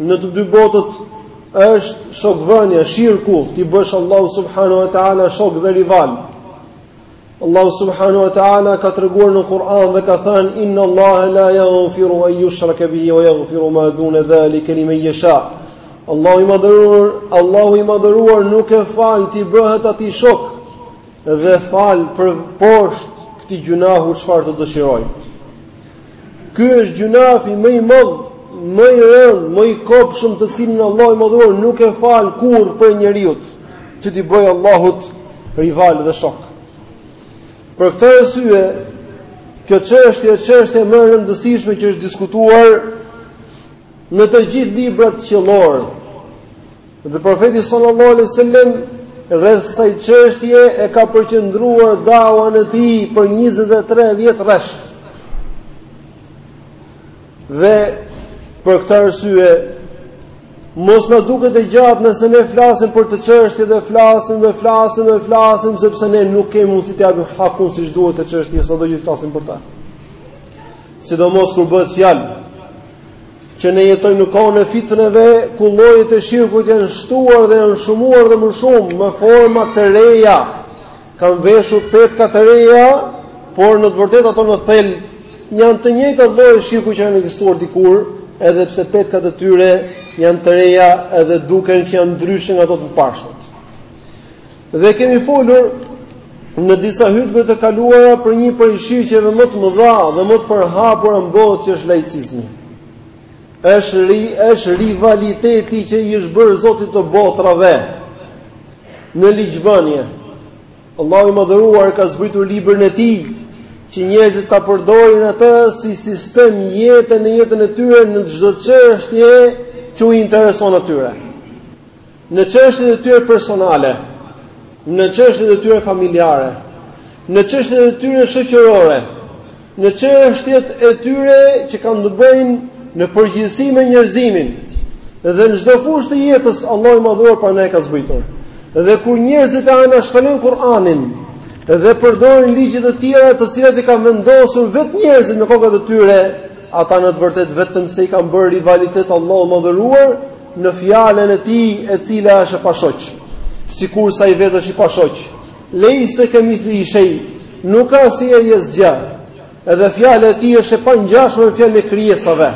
Në të dy botët është shokvënia, shirku, t'i bësh Allahu subhanahu wa taala shok dhe rival. Allahu subhanahu wa taala ka treguar në Kur'an dhe ka thënë inna Allaha la yaghfiru an yushraka bihi wa yaghfiru ma duna zalika liman yasha. Allahu i madhëruar, Allahu i madhëruar nuk e fal t'i bëhet atij shok dhe fal për poshtë këtij gjynahu çfarë të dëshirojë. Ky është gjynafi më i madh, më i rëndë, më i kobshëm të cilin Allahu i Madhëruar nuk e fal kurrë prej njeriut që t'i bëjë Allahut rival dhe shok. Për këtë arsye, kjo çështje është çështja më e rëndësishme që është diskutuar në të gjithë librat qiellorë. Dhe profeti sallallahu alaihi wasallam rreth kësaj çështje e ka përqendruar dawan e tij për 23 vjet rresht. Dhe për këtë arsye mos na duket e gjatë nëse ne flasim për këtë çështje dhe flasim dhe flasim dhe flasim sepse ne nuk kemi mundësi t'i japim hakun siç duhet të çështjes sado që flasim për ta. Sidomos kur bëhet fjalë që ne jetojmë në kohën e fitneve, ku llojet e shirkut janë shtuar dhe janë shumuar dhe më shumë, me forma të reja, kanë veshur petka të reja, por në të vërtetë ato në thelb janë të njëjta lloje shirku që kanë ekzistuar dikur, edhe pse petkat e tyre janë të reja edhe duken që janë ndryshe nga ato të lashtat. Dhe kemi folur në disa hutbe të kaluara për një prej shirqeve më të mëdha dhe më të përhapura në botë që është laicizmi. Është ri, është rivaliteti që i është bërë Zotit të botrave në ligjvënie. Allahu i madhëruar ka zbritur librin e tij që njerëzit ta përdorin atë si sistem jete në jetën e tyre në çdo çështje që u intereson atyre. në çështjet e tyre personale, në çështjet e tyre familjare, në çështjet e tyre shoqërore, në çështjet e tyre që kanë të bëjnë në përgjithësi me njerëzimin. Dhe në çdo fushë të jetës Allahu i madhëruar për ne ka zbritur. Dhe kur njerëzit e anashkalojnë Kur'anin dhe përdorin ligje të tjera të cilat i kanë vendosur vetë njerëzit në kokat e tyre, ata në të vërtetë vetëm se i kanë bërë rivalitet Allahu i madhëruar në fjalën e tij e cila është e pashoq, sikurse ai vetë është i pashoq. Laisa kamithlihi shay, nuk ka si ai asgjë, edhe fjala e tij është e pangjashme me fjalën e krijesave.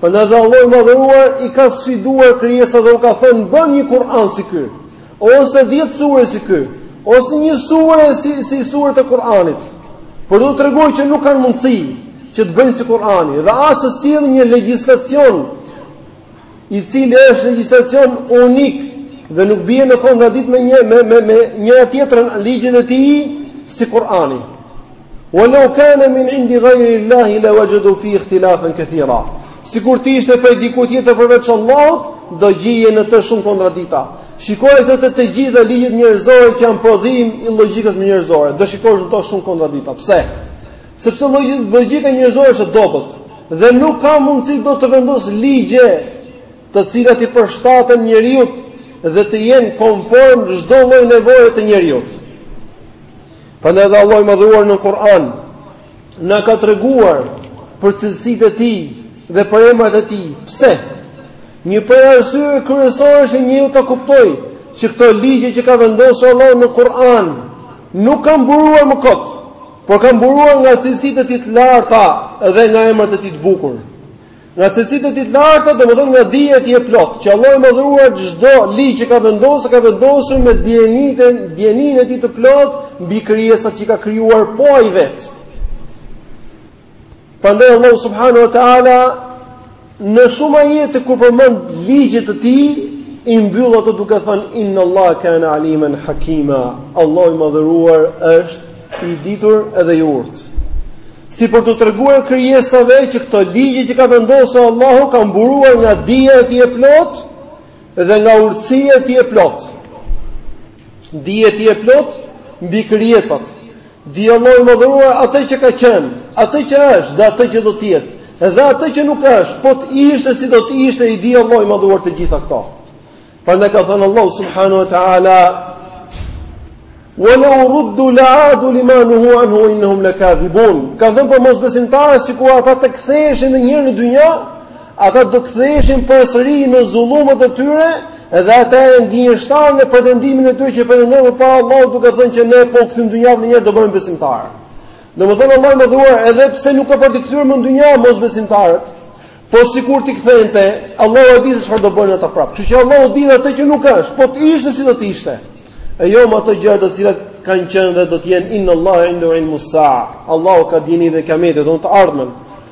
Prandaj dhe Allahu i madhëruar, i ka sfiduar krijesat dhe u ka thënë, bëni një Kur'an si ky, ose dhjetë sure si ky, ose një sure si, si suret e Kur'anit. Për t'u treguar që nuk kanë mundësi që të bëjnë si Kur'ani, dhe as të sjellin një legjislacion i cili është legjislacion unik dhe nuk bie në kontradiktë me një me me me njëra tjetrën ligjet e tij si Kur'ani. Wa law kana min indi ghayri Allahi la wajadu fihi ikhtilafan kathira. Sikur të ishte prej diku tjetër përveç Allahut, do gjije në të shumë kontradikta. Shikoji këto të të gjitha ligjet njerëzore që janë prodhim i logjikës njerëzore. Do shikosh në to shumë kontradikta. Pse? Sepse logjika njerëzore është e dobët dhe nuk ka mundësi dot të vendosë ligje të cilat t'i përshtaten njeriut dhe të jenë konform çdo lloj nevoje të njeriut. Prandaj dhe Allahu i madhëruar në Kur'an na ka treguar për cilësitë e tij dhe për emrat e tij. Pse? Një prej arsyeve kryesore është që njeriu ta kuptojë që këto ligje që ka vendosur Allahu në Kur'an nuk kanë buruar më kot. Por kanë buruar nga cilësitë e tij të larta dhe nga emrat e tij të bukur. Nga cilësitë e tij të larta, domethënë nga dija e tij e plotë, që Allahu i madhëruar çdo ligj që ka vendosur, ka vendosur me dijeninë, dijeninë e tij të plotë mbi krijesat që ka krijuar po ai vetë. Prandaj Allahu subhanahu wa taala në shumë ajete kur përmend ligje të tij i mbyll ato duke thënë inna Allah kana aliman hakima. Allahu i madhëruar është i ditur edhe i urtë. Si për t'u treguar krijesave që këto ligje që ka vendosur Allahu kanë buruar nga dija e tij e plotë dhe nga urtësia e tij e plotë. Dija e tij e plotë mbi krijesat. Di Allahu i Madhëruar atë që ka qenë, atë që është dhe atë që do të jetë, dhe atë që nuk është, po të ishte si do të ishte i di Allahu i Madhëruar të gjitha këto. Prandaj ka thënë Allahu subhanahu wa taala Wa law ruddu la adu lima nuhu anhu wa innahum lakadhibun. Ka thënë për mosbesimtarët sikur ata të ktheheshin dhe një herë në dynja, Ata do të ktheheshin përsëri në zullumet e tyre dhe ata janë gënjeshtarë në pretendimin e tyre që pretendojnë përpara Allahut duke thënë që ne po u kthyem në dynja dhe një herë do bëhemi besimtarë. Domethënë Allahu i madhëruar edhe pse nuk ka për t'i kthyer më në dynja mosbesimtarët, po sikur t'i kthente, Allahu e di se çfarë do bënin ata prapë. Që që Allahu e di dhe atë që nuk është, po të ishte si do të ishte. E jo më ato gjëra të cilat kanë qenë dhe do të jenë inna Allah indahu ilmu sa'a. Allahu ka dijeninë e Kiametit, do në të ardhmen.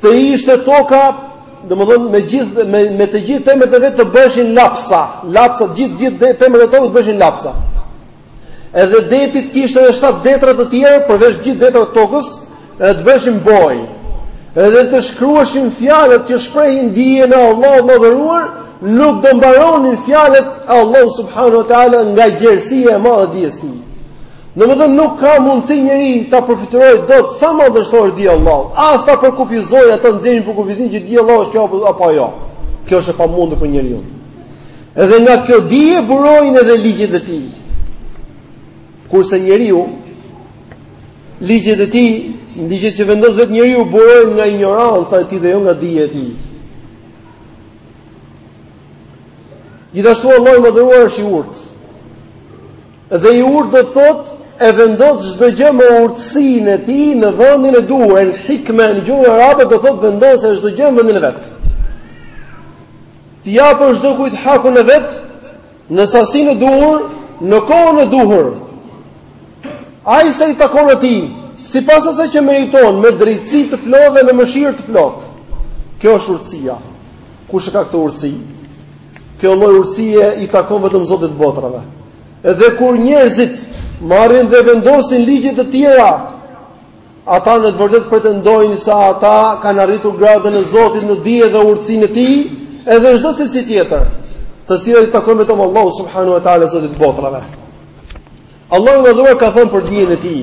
Të ishte toka, domethënë me gjithë me me të gjithë pemët e vet të bëheshin lapsa, lapsa gjithë gjithë pemët e tokës të bëheshin lapsa. Edhe deti të kishte edhe shtatë detra të tjera përveç gjithë detrat e tokës, edhe të bëheshin bojë. Edhe të shkruheshin fjalët që shprehin dijen e Allahut të madhëruar, nuk do mbaronin fjalët e Allahut subhanahu wa taala nga gjerësia e madhe e dijes së tij. Domethënë nuk ka mundësi njeri ta përfytyrojë dot sa madhështore është dija e Allahut, as ta përkufizojë atë njeri përkufizim që dija e Allahut është kjo apo ajo. Kjo është e pamundur për njeriun. Edhe nga kjo dije burojnë edhe ligjet e tij. Kurse njeriu ligjet e tij, ligjet që vendos vetë njeriu burojnë nga injoranca e tij dhe jo nga dija e tij. Gjithashtu Allahu i Madhëruar është i urtë. Dhe i urtë do të thotë e vendos çdo gjë me urtësinë e tij në vendin e duhur. El hikme në gjuhën arabe do thotë vendosja e çdo gjëje në vendin e vet. T'i japë çdokujt hakun e vet në sasinë e duhur, në kohën e duhur. Aq sa i takon atij, sipas asaj që meriton me drejtësi të plotë dhe me mëshirë të plotë. Kjo është urtësia. Kush e ka këtë urtësi? Kjo lloj urtësie i takon vetëm Zotit të botrave. Edhe kur njerëzit marrin dhe vendosin ligje të tjera, ata në të vërtetë pretendojnë se ata kanë arritur gradën e Zotit në dije dhe urtësinë e Tij, edhe çdo cilësi tjetër, të cilat i takon vetëm Allahu subhanahu wa taala Zotit të botrave. Allahu i Madhëruar ka thënë për dijen e Tij.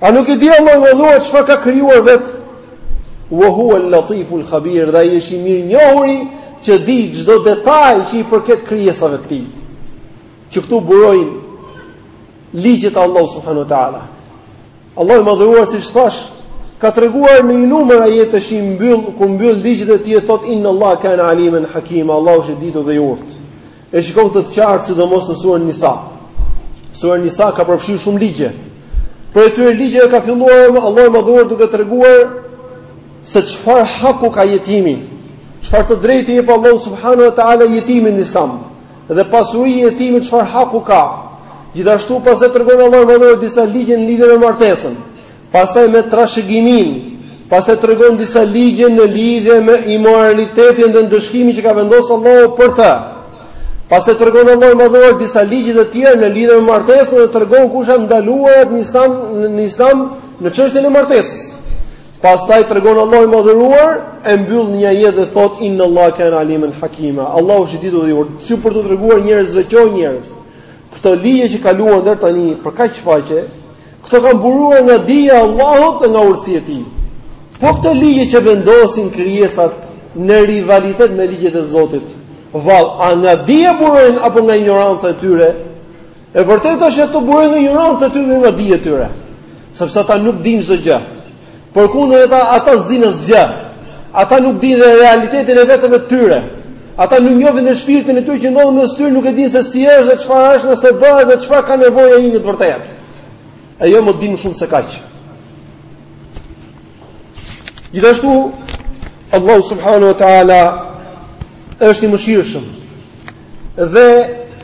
A nuk e di Allahu i Madhëruar çfarë ka krijuar vetë? Wa huwa al-Latifu al-Khabir, dhe ai është i mirënjohuri që di çdo detaj që i përket krijesave të tij. Që këtu burojnë ligjet e Allahut subhanahu wa taala. Allahu i Madhëruar siç thashë, ka treguar në një numër ajetesh i mbyll ku mbyll ligjet e tij thotë inna Allah kana aliman hakima, Allahu është i ditur dhe i urtë. E shikon këtë të qartë sidomos në surën Nisa. Sura Nisa ka përfshirë shumë ligje. Prej atyre ligjeve ka filluar Allahu i Madhëruar duke treguar se çfarë haku ka jetimi. Çfarë të drejtë i jep Allahu subhanahu wa taala jetimit në Islam dhe pasuria e jetimit çfarë haku ka. Gjithashtu pastaj tregon Allahu i Madhëruar disa ligje në lidhje me martesën. Pastaj me trashëgiminë, pastaj tregon disa ligje në lidhje me imoralitetin dhe ndëshkimin që ka vendosur Allahu për të. Pastaj tregon Allahu i madhëruar disa ligje të tjera në lidhje me martesën dhe tregon kush janë të ndaluarat në Islam në çështjen e martesës. Pastaj tregon Allahu i madhëruar e mbyll një ajet dhe thotë inna Allah kana aliman hakima. Allahu është i ditur dhe i urtë, si për t'u treguar njerëzve o njerëz. Këto ligje që kaluan deri tani për kaq faqe, Këto kanë buruar nga dija e Allahut dhe nga urtësia e Tij. Po këto ligje që vendosin krijesat në rivalitet me ligjet e Zotit, vallë a nga dija burojnë apo nga injoranca e tyre? E vërteta është që ato burojnë nga injoranca e tyre dhe nga dija e tyre, sepse ata nuk dinë çdo gjë. Përkundrazi ata s'dinë asgjë. Ata nuk dinë dhe realitetin e veteve të tyre. Ata nuk njohin dhe shpirtin e tyre që ndodhet në mes tyre, nuk e dinë se si është dhe çfarë është nëse bëhet dhe çfarë ka nevojë ai në të vërtetë. E jo më të dinë shumë se kaq. Gjithashtu Allahu subhanahu wa taala është i mëshirshëm. Dhe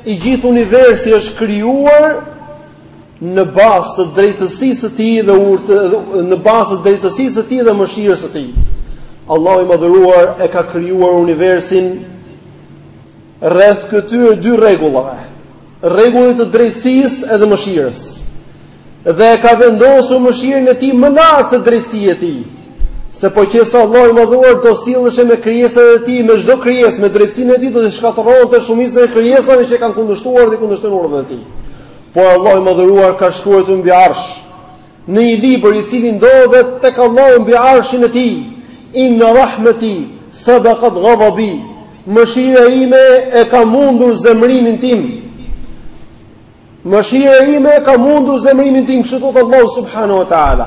i gjithë universi është krijuar në bazë të drejtësisë së tij dhe në bazë të drejtësisë së tij dhe mëshirës së tij. Allahu i madhëruar e ka krijuar universin rreth këtyre dy rregullave, rregullit të drejtësisë edhe mëshirës. Dhe e ka vendosur mëshirën e tij më lart se drejtësia e tij. Se po qe se Allahu i madhëruar do silleshe me krijesat e tij, me çdo krijesë, me drejtësinë e tij, do ta shkatërronte shumicën e krijesave që e kanë kundërshtuar dhe i kundërshtojnë urdhrat e tij. Por Allahu i Madhëruar ka shkruajtur mbi Arsh, në një libër i cili ndodhet tek Allahu mbi Arshin e Tij, Inna rahmati sabaqat ghadabi. Mëshira ime e ka mundur zemrimin tim. Mëshira ime e ka mundur zemrimin tim, kështu thot Allahu subhanahu wa taala.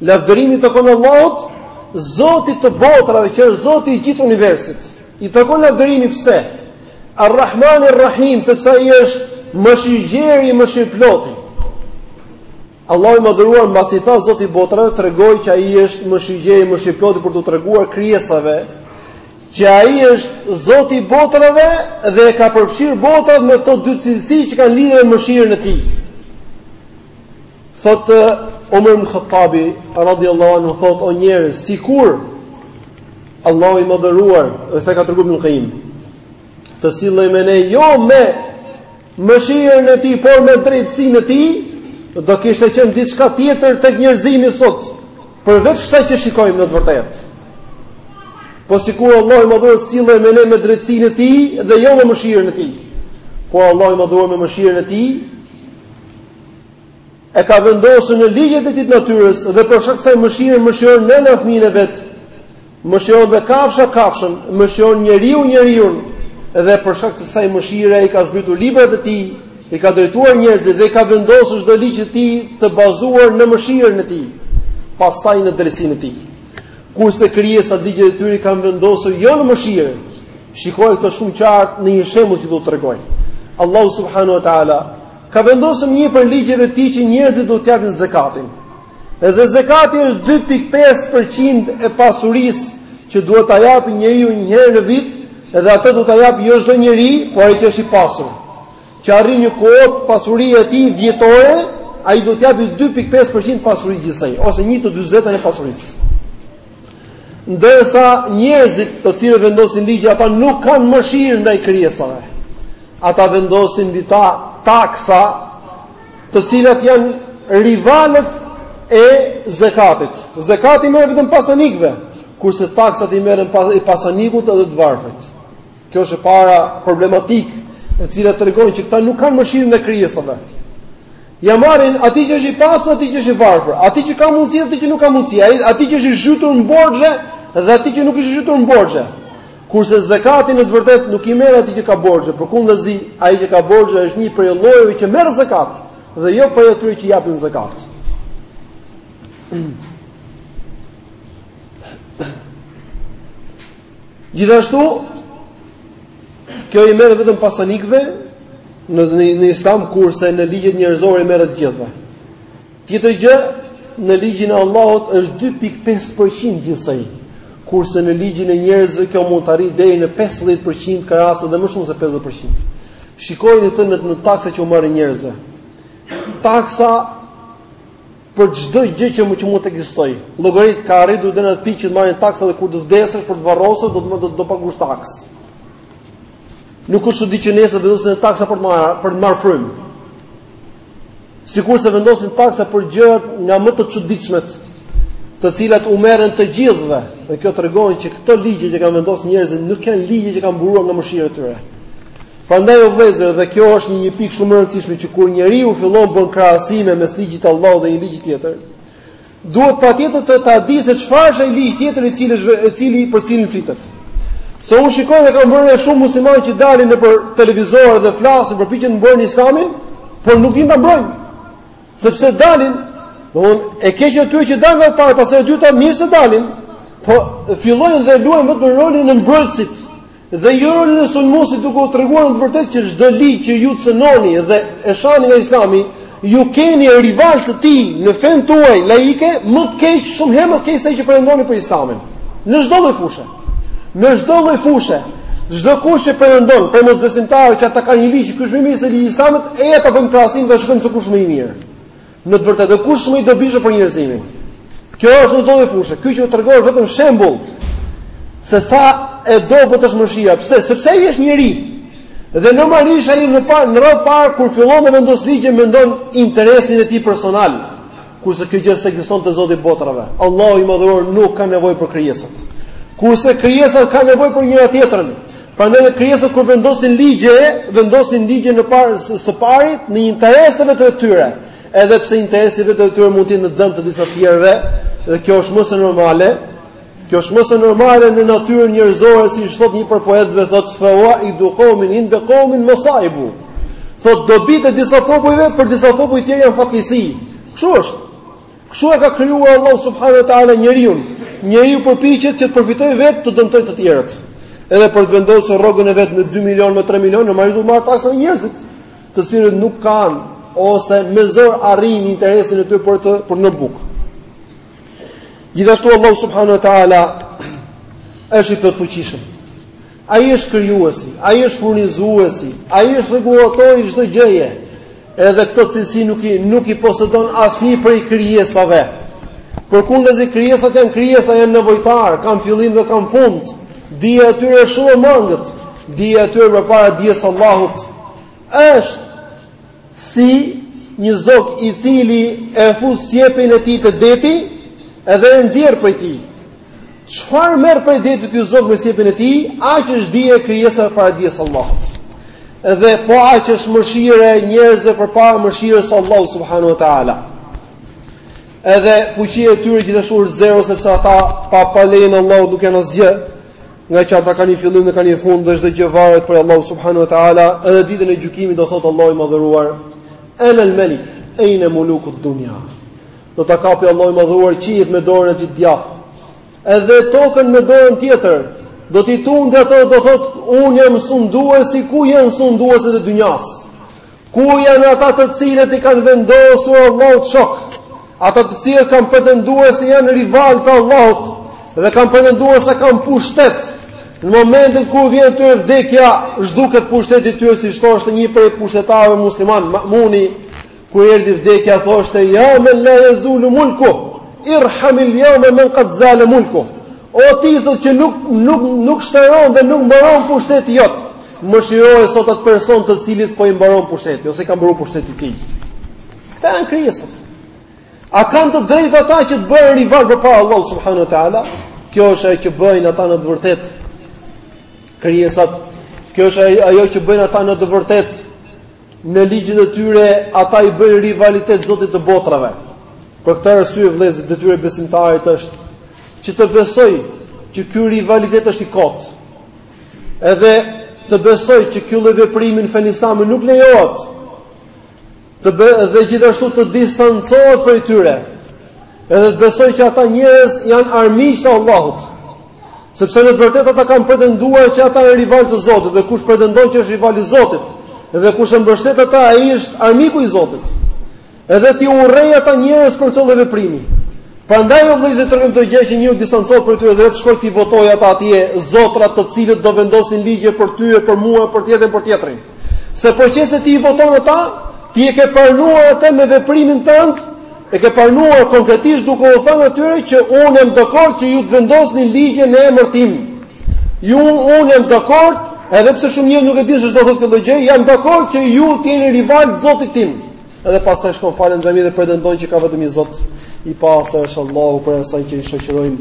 Lavdërimi i takon Allahut, Zotit të botrave, që është Zoti i gjithë universit. I takon lavdërimi pse? Ar-Rahman Ar-Rahim, sepse ai është mëshirëgjeri, mëshirëploti. Allahu i madhëruar mbasi tha Zoti i botrave tregoi që ai është mëshirëgjeri, mëshirëploti për t'u treguar krijesave që ai është Zoti i botrave dhe e ka përfshirë botët me këto dy cilësi që kanë lidhje me mëshirën e tij. Thotë Omer ibn Khattabi radhiyallahu anhu thotë o njerëz, sikur Allahu i madhëruar, dhe këtë e ka treguar Ibn al-Kajim. Të sillej me ne jo me mëshirën e tij, por me drejtësinë e tij, do kishte qenë diçka tjetër tek njerëzimi sot, përveç kësaj që shikojmë në të vërtetë. Po sikur Allahu i madhëruar të sillej me ne me drejtësinë e tij dhe jo me mëshirën e tij. Por Allahu i madhëruar me mëshirën e tij e ka vendosur në ligjet e tij të natyrës dhe për shkak të kësaj mëshire mëshiron nëna fëmijën e vet, mëshiron dhe kafsha kafshën, mëshiron njeriu njeriun dhe për shkak të kësaj mëshire ai ka zbritur librat e tij, i ka drejtuar njerëzit dhe e ka vendosur çdo ligj të tij të bazuar në mëshirën e tij, pastaj në drejtësinë e tij. Kurse krijesat ligjet e tyre i kanë vendosur jo në mëshirë. Shikoje këtë shumë qartë në një shembull që do t'ju tregoj. Allahu subhanahu wa taala Ka vendosur në një prej ligjeve të tij që njerëzit duhet të japin zakatin. Edhe zekati është 2.5% e pasurisë që duhet ta japë njeriu një herë në vit, edhe atë duhet ta japë jo çdo njeri, por ai që është i pasur. Që arrin një kuotë pasuria e tij vjetore, ai duhet të japë 2.5% pasuri gjithsej, ose 1 të 40 e pasurisë. Ndërsa njerëzit, të cilët vendosin ligje, ata nuk kanë mëshirë ndaj krijesave. Ata vendosin mbi ta taksa, të cilat janë rivalët e zakatit. Zakati i merret vetëm pasanikëve, kurse taksat i merren pasanikut edhe të varfrit. Kjo është e para problematikë, e cila tregon që këta nuk kanë mëshirë ndaj krijesave. Ja marrin atij që është i pasur, atij që është i varfër, atij që ka mundësi, atij që nuk ka mundësi, atij që është i zhytur në borxhe dhe atij që nuk është i zhytur në borxhe. Kurse zakati në të vërtetë nuk i merret atij që ka borxhe, përkundrazi ai që ka borxhe është një prej llojeve që merr zakat dhe jo prej atyre që japin zakat. Gjithashtu, kjo i merret vetëm pasanikëve në në Islam kurse në ligjet njerëzore i merret gjithëve. Tjetër gjë, në ligjin e Allahut është 2.5% gjithsej, kurse në ligjin e njerëzve kjo mund të arrijë deri në 50% ka raste dhe më shumë se 50%. Shikoni këtë në, në taksa që u marrin njerëzve. Taksa për çdo gjë që mund që mund të ekzistojë. Llogarit ka arritur deri në atë pikë që të marrin taksa dhe kur të vdesësh për të varrosur do të do të paguash taksë. Nuk është çudi që nesër vendosin taksa për të marrë për të marrë frymë. Sikurse vendosin taksa për gjërat nga më të çuditshmet, të cilat u merren të gjithëve. Dhe kjo tregon që këto ligje që kanë vendosur njerëzit nuk janë ligje që kanë buruar nga mëshira e tyre. Prandaj o vëllezër, dhe kjo është një pikë shumë e rëndësishme që kur njeriu fillon bën krahasime mes ligjit të Allahut dhe një ligji tjetër, duhet patjetër ta di se çfarë është ai ligj tjetër i cili i cili për cilin flitet. Se unë shikoj dhe kam vënë shumë muslimanë që dalin nëpër televizor dhe flasin për për të mbrojtur Islamin, por nuk dinë ta mbrojnë. Sepse dalin, domthonë e keqja e tyre që dalin e para, pastaj e dyta mirë që dalin, po fillojnë dhe luajnë vetëm rolin e mbrojtësit. Dhe jo rolin e sulmuesit duke u treguar në të vërtetë që çdo ligj që ju cënoni dhe e shani nga Islami, ju keni rival të tij në fenë tuaj laike, më të keq, shumë herë më të keq se që pretendoni për Islamin. Në çdo lloj fushe. Në çdo lloj fushe. Çdokush që pretendon prej mosbesimtarëve që ata kanë një ligj që është më i mirë se ligji i Islamit, le ta bëjnë krahasim dhe shikojmë se kush është më i mirë. Në të vërtetë, dhe kush më i dobishëm për njerëzimin? Kjo është në çdo lloj fushe. Ky që u tregon vetëm shembull se sa e dobët është mëshira. Pse? Sepse ai është njeri. Dhe normalisht ai në parë në radhë parë kur fillon të vendos ligje mendon interesin e tij personal. Kurse kjo gjë s'ekziston te Zoti i botërave. Allahu i madhëruar nuk ka nevojë për krijesat. Kurse krijesat kanë nevojë për njëra tjetrën. Prandaj dhe krijesat kur vendosin ligje, vendosin ligje në parë së parit në interesave të tyre, edhe pse interesave të tyre mund të jetë në dëm të disa të tjerëve, dhe kjo është më se normale. Kjo është më se normale në natyrën njerëzore, siç thot një prej poetëve thot fawa idu qawmin inda qawmin masaibu. Thot dobitë e disa popujve për disa popuj të tjerë janë fatkeqësi. Kështu është. Kështu e ka krijuar Allahu subhanahu wa taala njeriun. Njeriu përpiqet që të përfitojë vetë, të dëmtojë të tjerët. Edhe për të vendosur rrogën e vet me 2 milionë, me 3 milionë, në marrëdhënë marr taksa e njerëzit, të cilët nuk kanë ose me zor arrin interesin e tyre për të për në bukë. Gjithashtu Allahu subhanahu wa taala është i plotfuqishëm. Ai është krijuesi, ai është furnizuesi, ai është rregullatori i çdo gjëje. Edhe këto cilësi nuk i nuk i posedon asnjë prej krijesave. Përkundazi krijesat janë krijesa, janë nevojtar, kanë fillim dhe kanë fund. Dija e tyre është shumë e mangët. Dija e tyre përpara dijes së Allahut është si një zog i cili e fut sjepin e tij te deti dhe e nxjerr prej tij. Çfarë merr prej detit ky zog me sjepin e tij, aq është dija e krijesave para dijes Allahut. Dhe po aq është mëshira e njerëzve përpara mëshirës së Allahut subhanahu wa taala. Edhe fuqia e tyre gjithashtu është zero sepse ata pa pa lejen e Allahut nuk janë asgjë. nga që ata kanë një fillim dhe kanë një fund dhe çdo gjë varet prej Allahut subhanahu wa taala, edhe ditën e gjykimit do thotë Allahu i madhëruar, "Ana al-malik, ayna muluku ad-dunya." Do ta kapi Allahu i madhëruar qiejt me dorën e tij djath. Edhe tokën me dorën tjetër. Do t'i tundë ato do thotë, "Unë jam sunduesi ku janë sunduesit e dynjasë." Ku janë ata të cilët i kanë vendosur Allahut shok? Ata të cilët kanë pretenduar se janë rivalë të Allahut dhe kanë pretenduar se kanë pushtet. Në momentin kur vjen tyre vdekja, zhduket pushteti i tyre siç thoshte një prej pushtetarëve musliman, Ma'muni, kur erdhi vdekja thoshte ja men la yazul mulku, irham al yawm man qad zal mulku. O ti thotë që nuk nuk nuk shteron dhe nuk mbaron pushteti jot. Mëshiroje sot atë person të cilit po i mbaron pushteti ose ka mbaruar pushteti i tij. Këta janë krijesat. A kanë të drejtë ata që të bëhen rival përpara Allahut subhanahu wa taala? Kjo është ajo që bëjnë ata në të vërtetë. Krijesat. Kjo është ajo që bëjnë ata në të vërtetë. Në ligjet e tyre ata i bëjnë rivalitet Zotit të botrave. Për këtë arsye vëllezër detyrë e besimtarit është që të besojë që ky rivalitet është i kotë. Edhe të besojë që ky lloj veprimi në fenë islame nuk lejohet. Të be, dhe gjithashtu të distancohet prej tyre. Edhe të besojë që ata njerëz janë armiq të Allahut. Sepse në të vërtetë ata kanë pretenduar që ata janë rivalë të Zotit dhe kush pretendon që është rival i Zotit, dhe kush i mbështet ata ai është armiku i Zotit. Edhe t'i urrejë ata njerëz për këtë lloj veprimi. Prandaj o vëllezër tregon këtë gjë që njeriu distancohet prej tyre dhe të shkojë t'i votojë ata atje zotrat të cilët do vendosin ligje për ty e për mua për tjetrin për tjetrin. Se po qe se ti i voton ata, ti e ke pranuar atë me veprimin tënd, e ke pranuar konkretisht duke u thënë atyre që unë jam dakord që ju të vendosni ligje në emër tim. Ju unë jam dakord, edhe pse shumë njerëz nuk e dinë se çfarë do të thotë kjo gjë, jam dakord që ju të jeni rival i Zotit tim. Edhe pastaj shkon falet në xhami dhe pretendon që ka vetëm një Zot i pastër është Allahu prej asaj që i shoqërojnë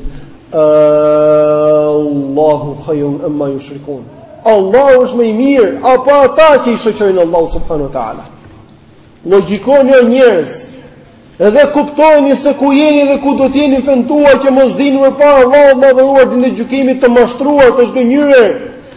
Allahu khayrun amma yushrikun. Allahu është më i mirë apo ata që i shoqërojnë Allahu subhanahu wa taala. Logjikoni o njerëz, edhe kuptoni se ku jeni dhe ku do të jeni penduar që mos dilni përpara Allahut Madhëruar ditën e gjykimit të mashtruar të zhgënjyer.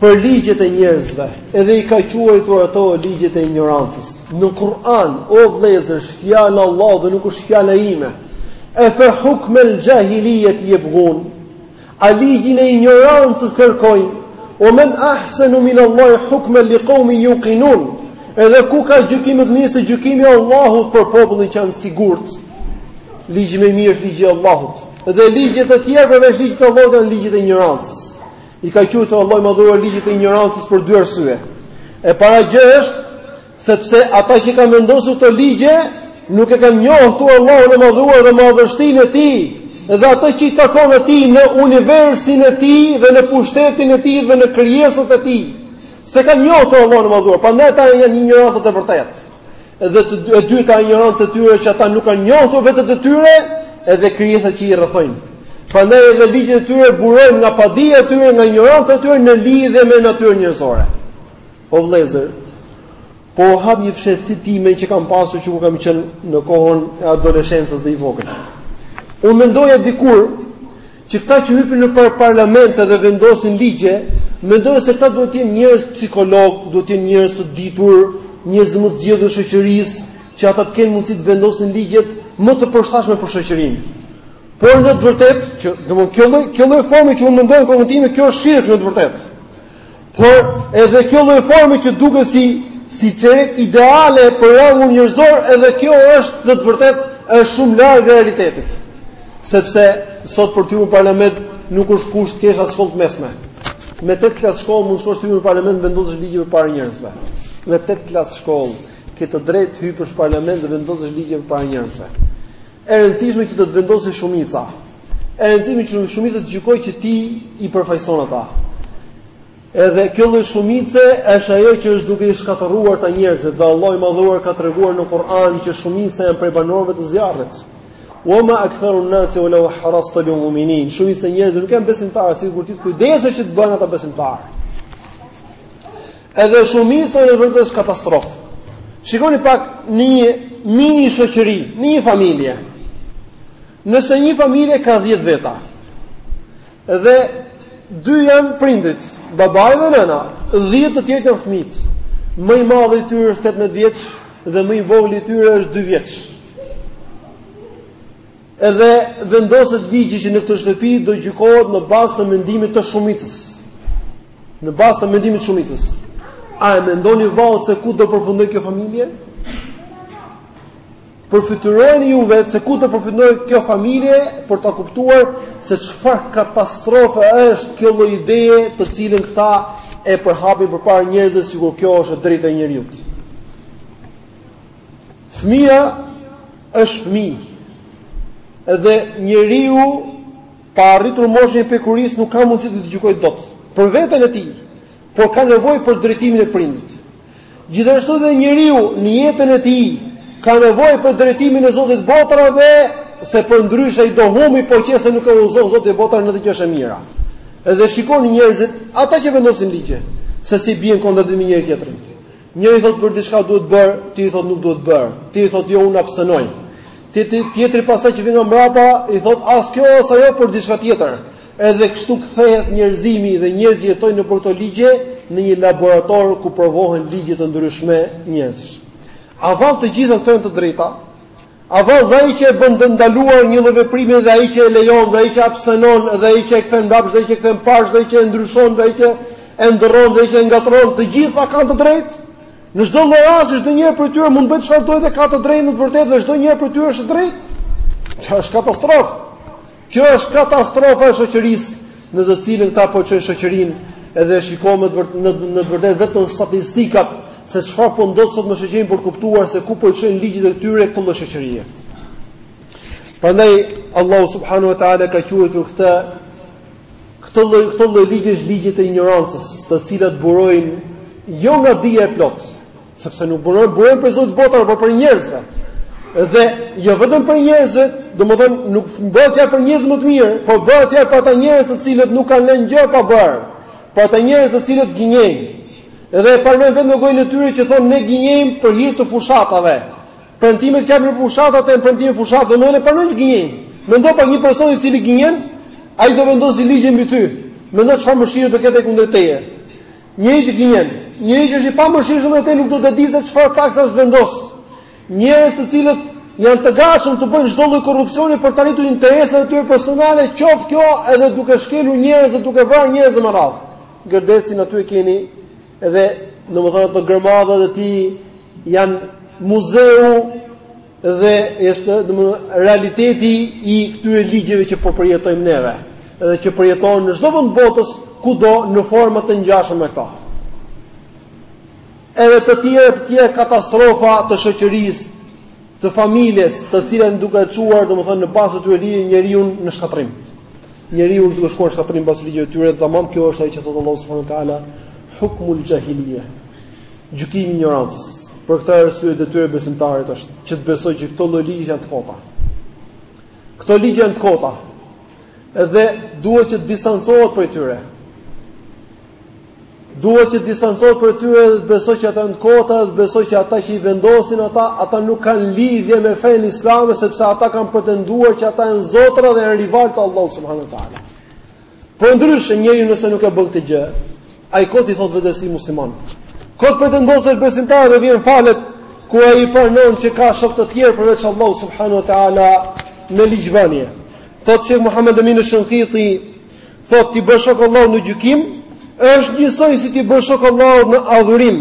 për ligjet e njerëzve, edhe i ka quajtur ato ligjet e injorancës. Në Kur'an, o vëllezër, është fjala e Allahut dhe nuk është fjala ime. E fa hukm al-jahiliyat yabghun. A ligjin e injorancës kërkojnë? O men ahsanu min Allah hukman liqawmin yuqinun. Edhe ku ka gjykim më të mirë se gjykimi i Allahut për popullin që janë të sigurt? Ligji më i mirë është ligji i Allahut. Dhe ligjet e tjera përveç ligjit të Allahut janë ligjet e injorancës. I ka quajtur Allahu i Madhëruar ligjet e injorancës për dy arsye. E para gjë është sepse ata që i kanë vendosur këto ligje nuk e kanë njohur Allahun e Madhëruar dhe madhështinë e Tij, dhe ato që i takon atij në universin e tij dhe në pushtetin e tij dhe në krijesat e tij. S'e kanë njohur Allahun e Madhëruar, prandaj ata janë injorantë të vërtetë. Edhe e dy, e dyta injorancë e tyre që ata nuk kanë njohur vetet e tyre, edhe krijesat që i rrethojnë. Prandaj edhe ligjet e tyre burojnë nga padija e tyre, nga injoranca e tyre në lidhje me natyrën njerëzore. O vëllezër, po hap një fshehtësi timen që kam pasur që kur kam qenë në kohën e adoleshencës dhe i vogël. Unë mendoja dikur Që këta që hypin në parlamente dhe vendosin ligje, mendoja se këta duhet të jenë njerëz psikolog, duhet të jenë njerëz të ditur, njerëz më të zgjedhur shoqërisë, që ata të kenë mundësi të vendosin ligjet më të përshtatshme për shoqërinë. Por në të vërtetë, që domthonë kjo lloj kjo lloj forme që unë mendoja në kohën time, kjo është shirk në të vërtetë. Por edhe kjo lloj forme që duket si si çere ideale për rangun njerëzor, edhe kjo është në të vërtetë është shumë larg realitetit. Sepse sot për të hypur në parlament nuk është kusht të kesh shkollë të mesme. Me tetë klas shkollë mund të shkosh të hypësh në parlament vendosësh ligje përpara njerëzve. Me tetë klas shkollë ke të drejtë të hypësh në parlament dhe vendosësh ligje përpara njerëzve. E rëndësishme që të të vendosë shumica. e rëndësishme që shumica të gjykojë që ti i përfaqëson ata. Edhe kjo lloj shumice është ajo që është duke i shkatërruar këta njerëzit dhe Allahu i madhuar ka treguar në Kur'an që shumica janë prej banorëve të zjarrit. Wa ma aktharu an-nasi wa law harasta bi mu'minin. Shumica e njerëzve nuk janë besimtarë, sikur ti të kujdesesh që të bëhen ata besimtarë. Edhe shumica në vërtetë është katastrofë. Shikoni pak në një minishoqëri, në një familje. Nëse një familje ka dhjetë veta dhe dy janë prindrit, babai dhe nëna, dhjetë të tjerët janë fëmijët. Më i madhi i tyre është 18 vjeç dhe më i vogli i tyre është 2 vjeç. Edhe vendoset ligji që në këtë shtëpi do gjykohet në bazë të mendimit të shumicës. Në bazë të mendimit të shumicës. A e mendoni vallë se ku do përfundojë kjo familje? Përfytyrojeni ju vetë se ku të përfytyroj kjo familje për ta kuptuar se çfarë katastrofe është kjo lloj ideje të cilën këta e përhapin përpara njerëzve sikur kjo është e drejta e njeriut. Fëmija është fëmijë edhe njeriu pa arritur moshën e pjekurisë nuk ka mundësi që të gjykojë dot për veten e tij por ka nevojë për drejtimin e prindit. Gjithashtu dhe njeriu në jetën e tij ka nevojë për drejtimin e Zotit të botërave, se përndryshe ai do humbi po qe se nuk e udhëzon Zoti i botërave në atë që është e mira. Edhe shikoni njerëzit, ata që vendosin ligje, se si bien në kontradiktë me njëri-tjetrin. Njëri thotë për diçka duhet bërë, tjetri thotë nuk duhet bërë. Tjetri thotë jo unë abstenoj. Tjetri pastaj që vjen nga mbrapa i thotë as kjo as ajo por diçka tjetër. Edhe kështu kthehet njerëzimi dhe njerëzit jetojnë nëpër këto ligje në një laborator ku provohen ligje të ndryshme njerëzish. A vallë të gjitha këto janë të drejta? A vallë dhe ai që e bën të ndaluar një lloj veprimi dhe ai që e lejon dhe ai që abstenon dhe ai që e kthen mbrapsht dhe ai që e kthen para dhe ai që e ndryshon dhe ai që e ndërron dhe ai që e ngatërron, të gjitha kanë të drejtë. Në çdo lloj rasti çdo njeri prej tyre mund të bëjë çfarë dojë dhe ka të drejtë në të vërtetë dhe çdo njeri prej tyre është i drejtë. Kjo është katastrofë. Kjo është katastrofa e shoqërisë në të cilën këta po e çojnë shoqërinë, edhe e shikojmë në në në të vërtetë vetëm statistikat se çfarë po ndodh sot me shoqërinë për të kuptuar se ku po i çojnë ligjet e tyre këto lloj shoqërie. Prandaj Allahu subhanahu wa taala e ka quajtur këtë këto lloj këto lloj ligjesh ligjet e injorancës, të cilat burojnë jo nga dija e plotë, Sepse nuk burojnë, burojnë prej Zotit të botëve, por prej njerëzve. Dhe jo vetëm prej njerëzve, domethënë, nuk bëhet fjalë për njerëzit më të mirë, po bëhet fjalë për ata njerëz të cilët nuk kanë lënë gjë pa bërë, për ata njerëz të cilët gënjejnë. Dhe e pranojnë vetë me gojën e tyre që thonë ne gënjejmë për hirë të fushatave. Premtimet që japin në fushata janë premtime fushate, domethënë e pranojnë që gënjejmë. Mendo pak një person i cili gënjen, ai do vendosi ligjin mbi ty. Mendo çfarë mëshire do ketë ai kundër teje. Njeri që gënjen, njeri që është i pamëshirshëm dhe nuk do t'ia dijë se çfarë taksash të vendos. Njerëz të cilët janë të gatshëm të bëjnë çdo lloj korrupsioni për të arritur interesat e tyre personale, qoftë kjo edhe duke shkelur njerëz dhe duke vrarë njerëz e me radhë. Gërdecin aty e keni dhe domethënë ato gërmadhat e tij janë muzeu Dhe është domethënë realiteti i këtyre ligjeve që po përjetojmë neve dhe që përjetohen në çdo vend të botës kudo në forma të ngjashme me këto. Edhe të tjera të tjera katastrofa të shoqërisë, të familjes, të cilat duke e çuar domethënë në bazë të atyre ligjeve njeriun në shkatrim. Njeriu duke shkuar në shkatrim pas ligjeve të tyre, dhe tamam kjo është ajo që thotë Allahu subhanahu wa taala, hukmul jahiliyyah. Gjykimi i injorancës. Për këtë arsye detyrë e besimtarit është që të besojë që këto lloj ligjesh janë të kota. Këto ligje janë të kota. Edhe duhet që të distancohet prej tyre. Duhet që të distancohet prej tyre dhe të besojë që ata janë të kota, edhe të besojë që ata që i vendosin ata, ata nuk kanë lidhje me fenë islame sepse ata kanë pretenduar që ata janë zotra dhe janë rivalë të Allahut subhanuhu teala. Përndryshe, njeriu nëse nuk e bën këtë gjë, ai kot i thotë vetes si musliman. Kot pretendon se është besimtar dhe vjen falet kur ai e pranon që ka shok të tjerë përveç Allahut subhanahu wa taala në ligjvënie. Thotë shejh Muhammed Amin al-Shanqiti thotë t'i bësh shok Allahut në gjykim, është njësoj si t'i bësh shok Allahut në adhurim.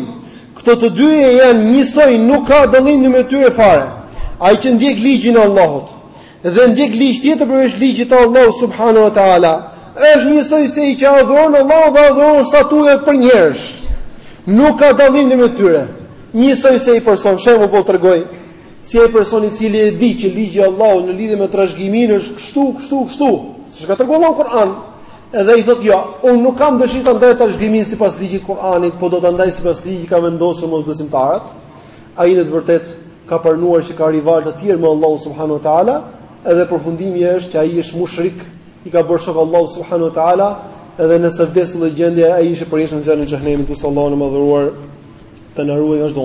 Këto të dyja janë njësoj, nuk ka dallim ndërmjet tyre fare. Ai që ndjek ligjin e Allahut, dhe ndjek ligj tjetër përveç ligjit të Allahut subhanahu wa taala, është njësoj si ai që adhuron Allahun dhe adhuron statujat përnjëherë. Nuk ka dallim në mes tyre. Njësoj si ai person, shembull po tregoj, si ai person i cili e di që ligji i Allahut në lidhje me trashëgiminë është kështu, kështu, kështu, siç e ka treguar në Kur'an, edhe ai thotë jo, unë nuk kam dëshirë ta ndaj trashëgiminë sipas ligjit të Kur'anit, por do ta ndaj sipas ligjit që kanë vendosur mosbesimtarët. Ai në të vërtetë ka pranuar që ka rival të tjerë me Allahun subhanahu wa taala, edhe përfundimi është që ai është mushrik, i ka bërë shok Allahu subhanahu wa taala, edhe nëse vdes në këtë gjendje ai është përjetshëm në zjarrin e xhehenemit, lusim Allahun e madhëruar, të na ruajë nga çdo